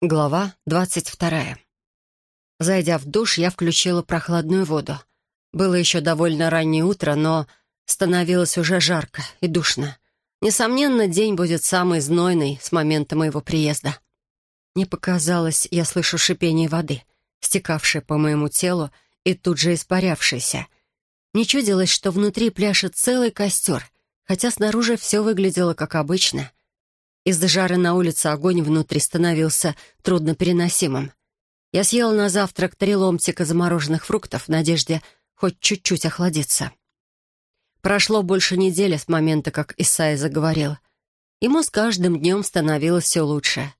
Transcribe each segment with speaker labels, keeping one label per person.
Speaker 1: Глава двадцать вторая. Зайдя в душ, я включила прохладную воду. Было еще довольно раннее утро, но становилось уже жарко и душно. Несомненно, день будет самый знойный с момента моего приезда. Мне показалось, я слышу шипение воды, стекавшее по моему телу и тут же испарявшееся. Не чудилось, что внутри пляшет целый костер, хотя снаружи все выглядело как обычно — из-за жары на улице огонь внутри становился труднопереносимым. Я съела на завтрак три ломтика замороженных фруктов в надежде хоть чуть-чуть охладиться. Прошло больше недели с момента, как Исайя заговорил. Ему с каждым днем становилось все лучше.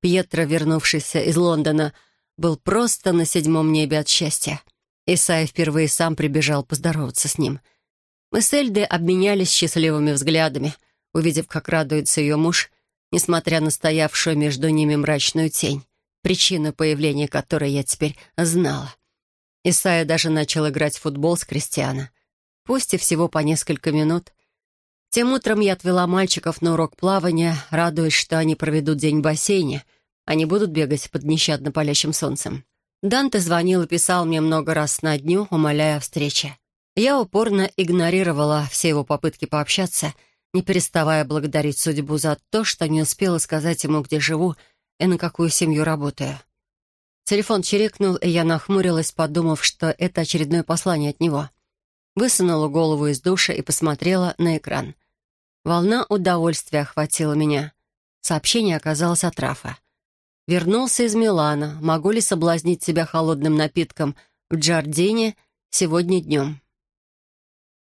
Speaker 1: Пьетро, вернувшийся из Лондона, был просто на седьмом небе от счастья. Исайя впервые сам прибежал поздороваться с ним. Мы с Эльдой обменялись счастливыми взглядами, увидев, как радуется ее муж несмотря на стоявшую между ними мрачную тень, причину появления которой я теперь знала. Исайя даже начал играть в футбол с Кристиана. Пусть и всего по несколько минут. Тем утром я отвела мальчиков на урок плавания, радуясь, что они проведут день в бассейне, а не будут бегать под нещадно палящим солнцем. Данте звонил и писал мне много раз на дню, умоляя о встрече. Я упорно игнорировала все его попытки пообщаться — не переставая благодарить судьбу за то, что не успела сказать ему, где живу и на какую семью работаю. Телефон чирикнул, и я нахмурилась, подумав, что это очередное послание от него. Высунула голову из душа и посмотрела на экран. Волна удовольствия охватила меня. Сообщение оказалось от Рафа. «Вернулся из Милана. Могу ли соблазнить тебя холодным напитком в Джардине сегодня днем?»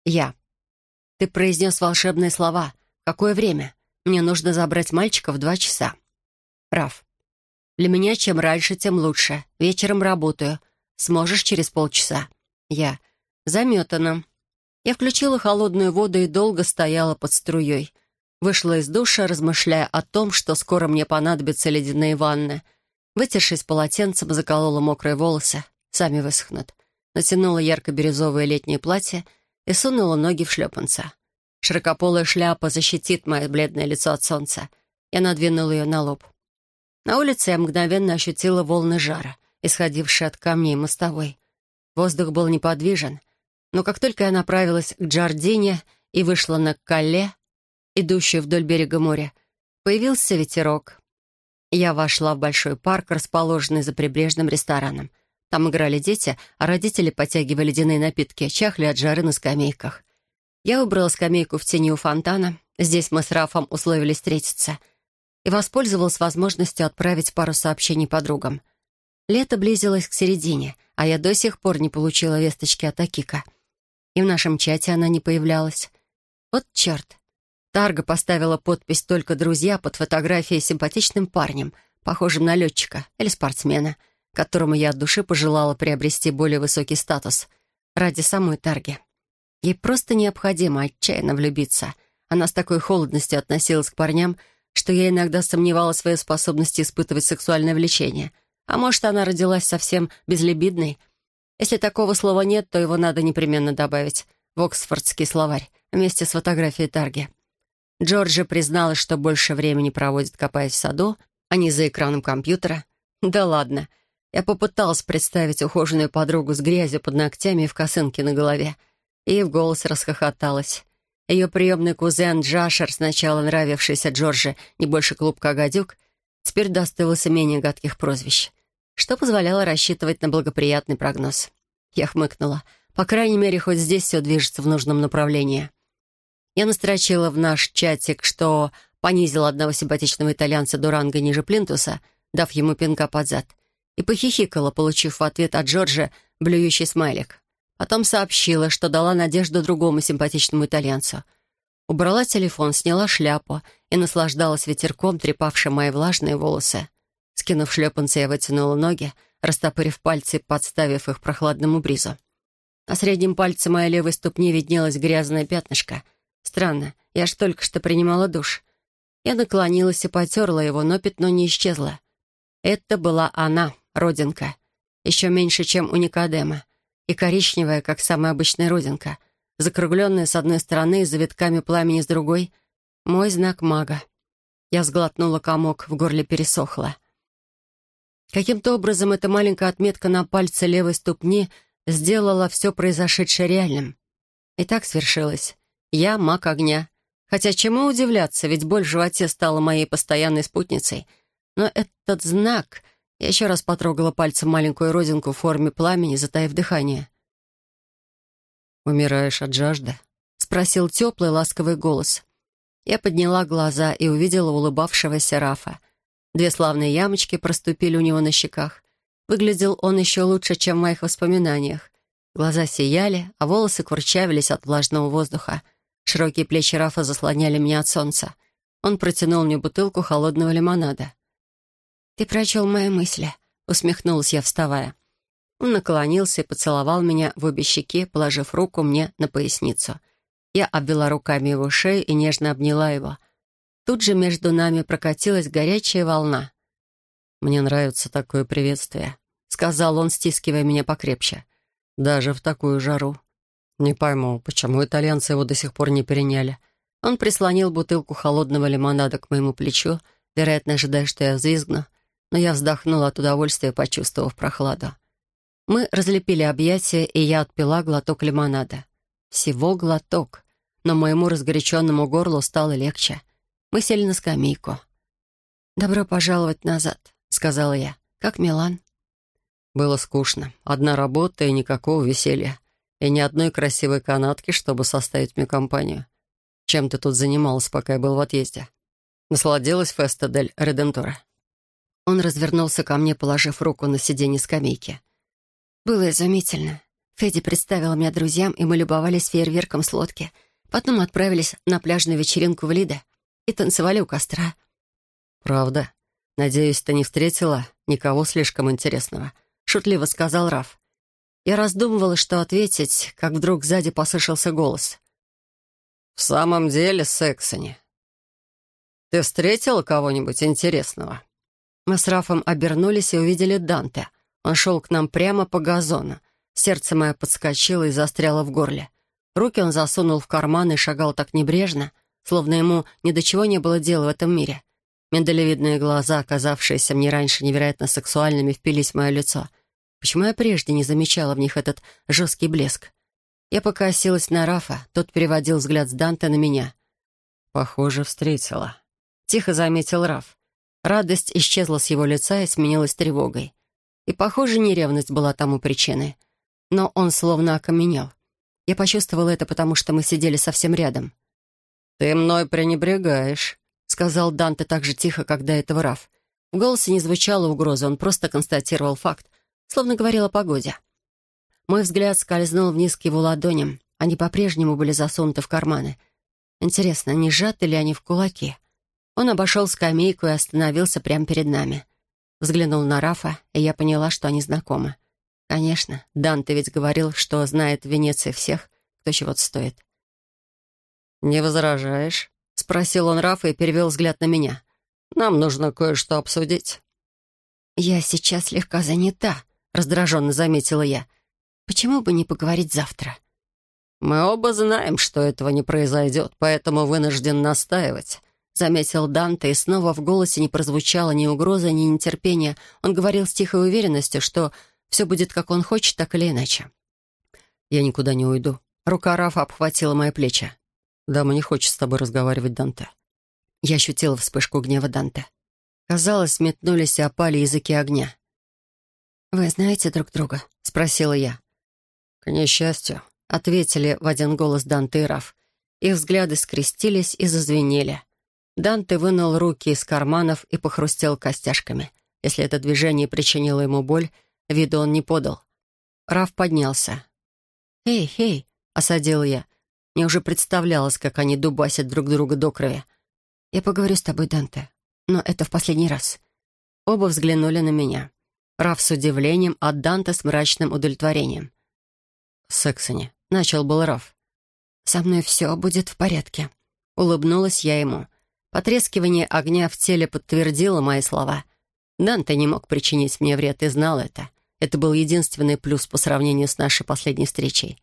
Speaker 1: Я. Ты произнес волшебные слова. Какое время? Мне нужно забрать мальчика в два часа. Раф. Для меня чем раньше, тем лучше. Вечером работаю. Сможешь через полчаса? Я. Заметано. Я включила холодную воду и долго стояла под струей. Вышла из душа, размышляя о том, что скоро мне понадобятся ледяные ванны. Вытершись полотенцем, заколола мокрые волосы. Сами высохнут. Натянула ярко-бирюзовое летнее платье — и сунула ноги в шлепанца. Широкополая шляпа защитит мое бледное лицо от солнца. Я надвинула ее на лоб. На улице я мгновенно ощутила волны жара, исходившие от камней мостовой. Воздух был неподвижен, но как только я направилась к Джардине и вышла на Калле, идущую вдоль берега моря, появился ветерок. Я вошла в большой парк, расположенный за прибрежным рестораном. Там играли дети, а родители подтягивали ледяные напитки, чахли от жары на скамейках. Я выбрала скамейку в тени у фонтана. Здесь мы с Рафом условились встретиться. И воспользовалась возможностью отправить пару сообщений подругам. Лето близилось к середине, а я до сих пор не получила весточки от Акика. И в нашем чате она не появлялась. Вот черт. Тарга поставила подпись «Только друзья» под фотографией с симпатичным парнем, похожим на летчика или спортсмена — которому я от души пожелала приобрести более высокий статус ради самой Тарги. Ей просто необходимо отчаянно влюбиться. Она с такой холодностью относилась к парням, что я иногда сомневалась в своей способности испытывать сексуальное влечение. А может, она родилась совсем безлибидной? Если такого слова нет, то его надо непременно добавить в Оксфордский словарь вместе с фотографией Тарги. Джорджи призналась, что больше времени проводит, копаясь в саду, а не за экраном компьютера. Да ладно — я попыталась представить ухоженную подругу с грязью под ногтями и в косынке на голове, и в голос расхохоталась. Ее приемный кузен Джашер, сначала нравившийся Джорджи не больше клубка гадюк, теперь достылось менее гадких прозвищ, что позволяло рассчитывать на благоприятный прогноз. Я хмыкнула. По крайней мере, хоть здесь все движется в нужном направлении. Я настрочила в наш чатик, что понизила одного симпатичного итальянца до ранга ниже плинтуса, дав ему пинка под зад — и похихикала, получив в ответ от Джорджа блюющий смайлик. Потом сообщила, что дала надежду другому симпатичному итальянцу. Убрала телефон, сняла шляпу и наслаждалась ветерком, трепавшим мои влажные волосы. Скинув шлепанцы, я вытянула ноги, растопырив пальцы и подставив их прохладному бризу. На среднем пальце моей левой ступни виднелось грязное пятнышко. Странно, я ж только что принимала душ. Я наклонилась и потерла его, но пятно не исчезло. Это была она родинка. Еще меньше, чем у Никодема. И коричневая, как самая обычная родинка. Закругленная с одной стороны и завитками пламени с другой. Мой знак мага. Я сглотнула комок, в горле пересохло. Каким-то образом эта маленькая отметка на пальце левой ступни сделала все произошедшее реальным. И так свершилось. Я маг огня. Хотя чему удивляться, ведь боль в животе стала моей постоянной спутницей. Но этот знак... Я еще раз потрогала пальцем маленькую родинку в форме пламени, затаив дыхание. «Умираешь от жажды?» — спросил теплый ласковый голос. Я подняла глаза и увидела улыбавшегося Рафа. Две славные ямочки проступили у него на щеках. Выглядел он еще лучше, чем в моих воспоминаниях. Глаза сияли, а волосы курчавились от влажного воздуха. Широкие плечи Рафа заслоняли меня от солнца. Он протянул мне бутылку холодного лимонада. «Ты прочел мои мысли», — усмехнулась я, вставая. Он наклонился и поцеловал меня в обе щеки, положив руку мне на поясницу. Я обвела руками его шею и нежно обняла его. Тут же между нами прокатилась горячая волна. «Мне нравится такое приветствие», — сказал он, стискивая меня покрепче. «Даже в такую жару». «Не пойму, почему итальянцы его до сих пор не переняли?» Он прислонил бутылку холодного лимонада к моему плечу, вероятно, ожидая, что я взвизгну, но я вздохнула от удовольствия, почувствовав прохладу. Мы разлепили объятия, и я отпила глоток лимонада. Всего глоток, но моему разгоряченному горлу стало легче. Мы сели на скамейку. «Добро пожаловать назад», — сказала я. «Как Милан?» Было скучно. Одна работа и никакого веселья. И ни одной красивой канатки, чтобы составить мне компанию. Чем ты тут занималась, пока я был в отъезде? Насладилась Феста дель Редентора?» Он развернулся ко мне, положив руку на сиденье скамейки. Было изумительно. Федди представила меня друзьям, и мы любовались фейерверком с лодки. Потом отправились на пляжную вечеринку в Лиде и танцевали у костра. «Правда? Надеюсь, ты не встретила никого слишком интересного», — шутливо сказал Раф. Я раздумывала, что ответить, как вдруг сзади послышался голос. «В самом деле, Сексони, ты встретила кого-нибудь интересного?» Мы с Рафом обернулись и увидели Данте — он шел к нам прямо по газону. Сердце мое подскочило и застряло в горле. Руки он засунул в карман и шагал так небрежно, словно ему ни до чего не было дела в этом мире. Миндалевидные глаза, оказавшиеся мне раньше невероятно сексуальными, впились в мое лицо. Почему я прежде не замечала в них этот жесткий блеск? Я покосилась на Рафа, тот переводил взгляд с Данте на меня. «Похоже, встретила», — тихо заметил Раф. Радость исчезла с его лица и сменилась тревогой. И, похоже, не ревность была тому причиной. Но он словно окаменел. Я почувствовала это, потому что мы сидели совсем рядом. «Ты мной пренебрегаешь», — сказал Данте так же тихо, как до этого Раф. В голосе не звучала угроза, он просто констатировал факт, словно говорил о погоде. Мой взгляд скользнул вниз к его ладоням. Они по-прежнему были засунуты в карманы. Интересно, не сжаты ли они в кулаки? Он обошел скамейку и остановился прямо перед нами. Взглянул на Рафа, и я поняла, что они знакомы. Конечно, Данте ведь говорил, что знает в Венеции всех, кто чего-то стоит. «Не возражаешь?» — спросил он Рафа и перевел взгляд на меня. «Нам нужно кое-что обсудить». «Я сейчас слегка занята», — раздраженно заметила я. «Почему бы не поговорить завтра?» «Мы оба знаем, что этого не произойдет, поэтому вынужден настаивать заметил Данте, и снова в голосе не прозвучало ни угрозы, ни нетерпения. Он говорил с тихой уверенностью, что все будет, как он хочет, так или иначе. «Я никуда не уйду». Рука Рафа обхватила мои плечи. «Дама не хочет с тобой разговаривать, Данте». Я ощутила вспышку гнева Данте. Казалось, метнулись и опали языки огня. «Вы знаете друг друга?» — спросила я. «К несчастью», — ответили в один голос Данте и Раф. Их взгляды скрестились и зазвенели. Данте вынул руки из карманов и похрустел костяшками. Если это движение причинило ему боль, виду он не подал. Раф поднялся. «Эй, эй!» — осадил я. Мне уже представлялось, как они дубасят друг друга до крови. «Я поговорю с тобой, Данте, но это в последний раз». Оба взглянули на меня. Раф с удивлением, а Данте с мрачным удовлетворением. «Сексони», — начал был Раф. «Со мной все будет в порядке», — улыбнулась я ему. Потрескивание огня в теле подтвердило мои слова. Данте не мог причинить мне вред и знал это. Это был единственный плюс по сравнению с нашей последней встречей.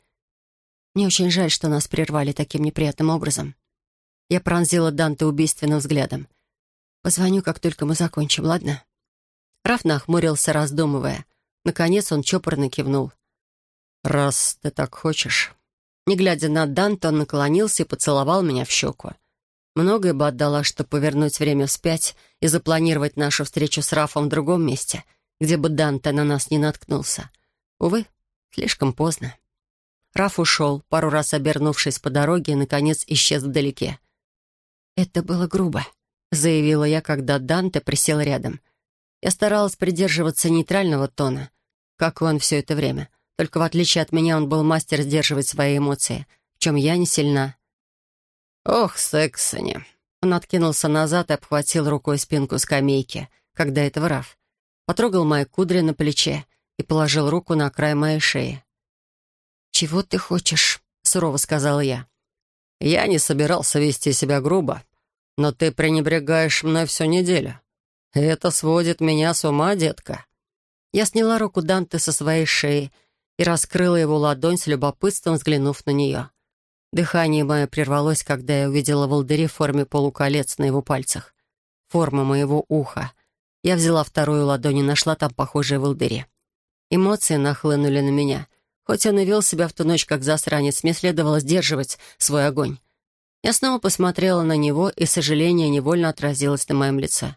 Speaker 1: Мне очень жаль, что нас прервали таким неприятным образом. Я пронзила Данте убийственным взглядом. «Позвоню, как только мы закончим, ладно?» Раф нахмурился, раздумывая. Наконец он чопорно кивнул. «Раз ты так хочешь». Не глядя на Данта, он наклонился и поцеловал меня в щеку. Многое бы отдала, чтобы повернуть время вспять и запланировать нашу встречу с Рафом в другом месте, где бы Данте на нас не наткнулся. Увы, слишком поздно. Раф ушел, пару раз обернувшись по дороге, и, наконец, исчез вдалеке. «Это было грубо», — заявила я, когда Данте присел рядом. Я старалась придерживаться нейтрального тона, как и он все это время. Только в отличие от меня он был мастер сдерживать свои эмоции, в чем я не сильна. «Ох, Сексони!» Он откинулся назад и обхватил рукой спинку скамейки, когда это Раф. Потрогал мои кудри на плече и положил руку на край моей шеи. «Чего ты хочешь?» — сурово сказала я. «Я не собирался вести себя грубо, но ты пренебрегаешь мной всю неделю. Это сводит меня с ума, детка». Я сняла руку Данте со своей шеи и раскрыла его ладонь с любопытством, взглянув на нее. Дыхание мое прервалось, когда я увидела волдыри в форме полуколец на его пальцах. Форма моего уха. Я взяла вторую ладонь и нашла там похожие волдыри. Эмоции нахлынули на меня. Хоть он и вел себя в ту ночь как засранец, мне следовало сдерживать свой огонь. Я снова посмотрела на него, и сожаление невольно отразилось на моем лице.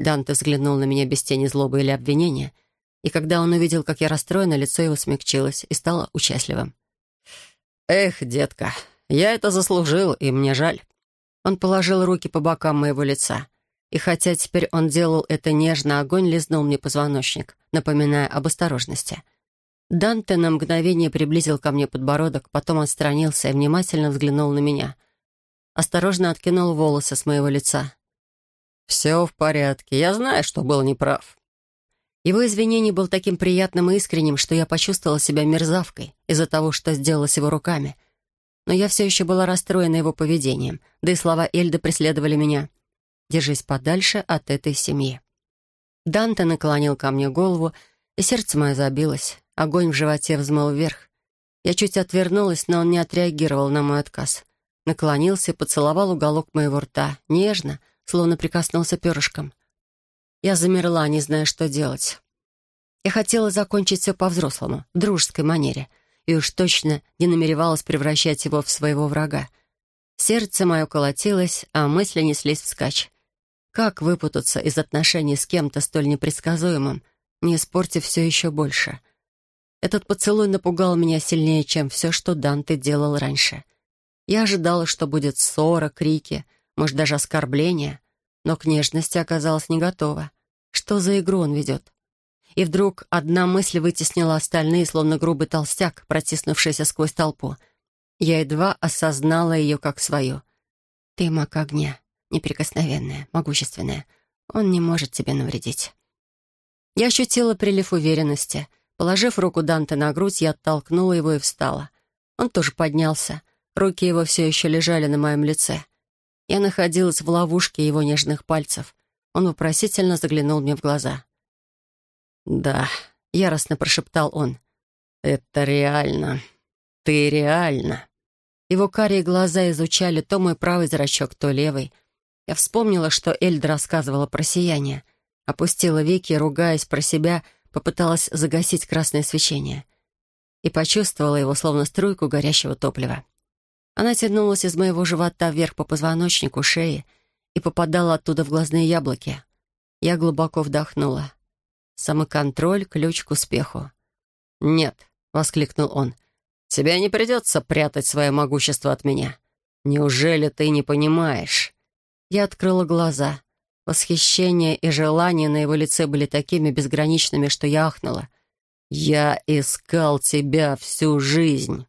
Speaker 1: Данте взглянул на меня без тени злобы или обвинения, и когда он увидел, как я расстроена, лицо его смягчилось и стало участливым. «Эх, детка, я это заслужил, и мне жаль». Он положил руки по бокам моего лица, и хотя теперь он делал это нежно, огонь лизнул мне позвоночник, напоминая об осторожности — Данте на мгновение приблизил ко мне подбородок, потом отстранился и внимательно взглянул на меня. Осторожно откинул волосы с моего лица. «Все в порядке. Я знаю, что был неправ». Его извинение был таким приятным и искренним, что я почувствовала себя мерзавкой из-за того, что сделала с его руками. Но я все еще была расстроена его поведением, да и слова Эльды преследовали меня. «Держись подальше от этой семьи». Данте наклонил ко мне голову, и сердце мое забилось. Огонь в животе взмыл вверх. Я чуть отвернулась, но он не отреагировал на мой отказ. Наклонился и поцеловал уголок моего рта, нежно, словно прикоснулся перышком. Я замерла, не зная, что делать. Я хотела закончить все по-взрослому, в дружеской манере, и уж точно не намеревалась превращать его в своего врага. Сердце мое колотилось, а мысли неслись вскачь. Как выпутаться из отношений с кем-то столь непредсказуемым, не испортив все еще больше? Этот поцелуй напугал меня сильнее, чем все, что Данте делал раньше. Я ожидала, что будет ссора, крики, может, даже оскорбления, но к нежности оказалась не готова. Что за игру он ведет? И вдруг одна мысль вытеснила остальные, словно грубый толстяк, протиснувшийся сквозь толпу. Я едва осознала ее как свою. «Ты маг огня, неприкосновенная, могущественная. Он не может тебе навредить». Я ощутила прилив уверенности — Положив руку Данте на грудь, я оттолкнула его и встала. Он тоже поднялся. Руки его все еще лежали на моем лице. Я находилась в ловушке его нежных пальцев. Он вопросительно заглянул мне в глаза. «Да», — яростно прошептал он. «Это реально. Ты реально». Его карие глаза изучали то мой правый зрачок, то левый. Я вспомнила, что Эльда рассказывала про сияние. Опустила веки, ругаясь про себя — попыталась загасить красное свечение и почувствовала его, словно струйку горящего топлива. Она тянулась из моего живота вверх по позвоночнику, шее и попадала оттуда в глазные яблоки. Я глубоко вдохнула. Самоконтроль — ключ к успеху. «Нет», — воскликнул он, — «тебе не придется прятать свое могущество от меня. Неужели ты не понимаешь?» Я открыла глаза. Восхищение и желание на его лице были такими безграничными, что я ахнула. «Я искал тебя всю жизнь».